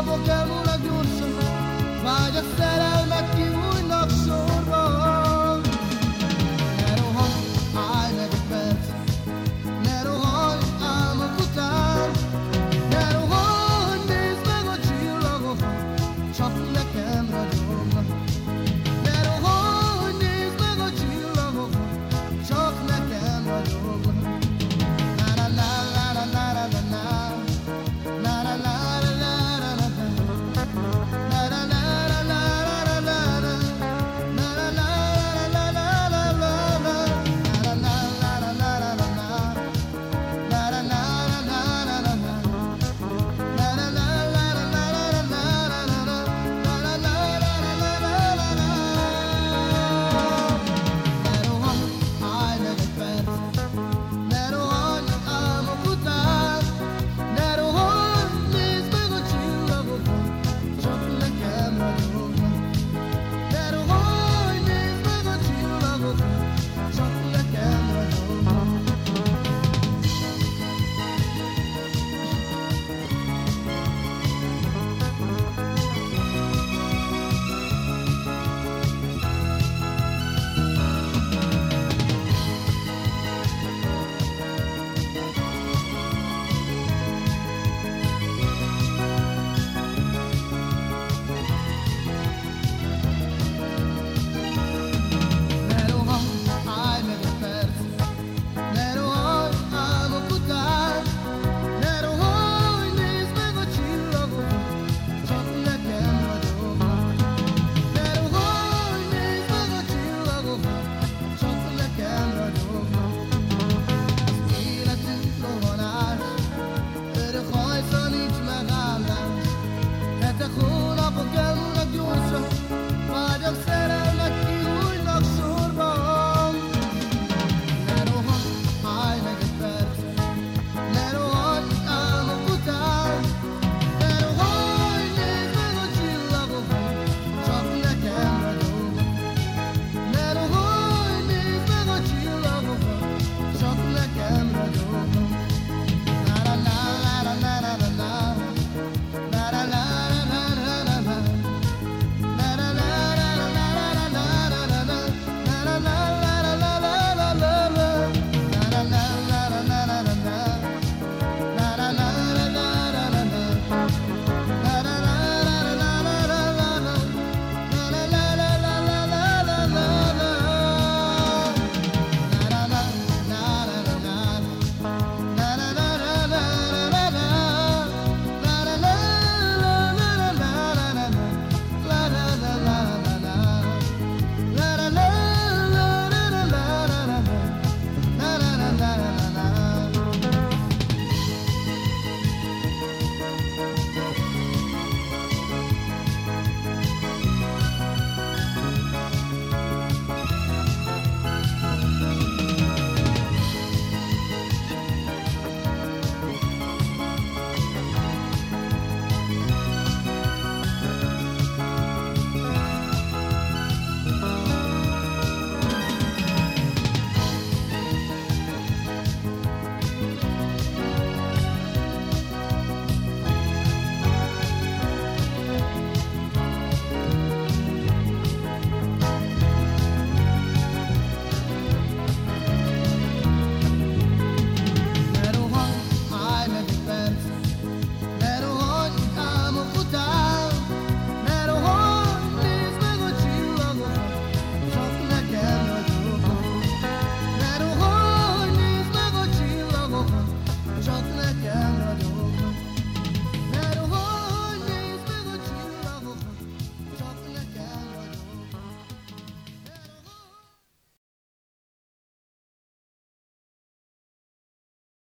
hiába kell volna gyorsan, vágy a szerelmet kiúzni.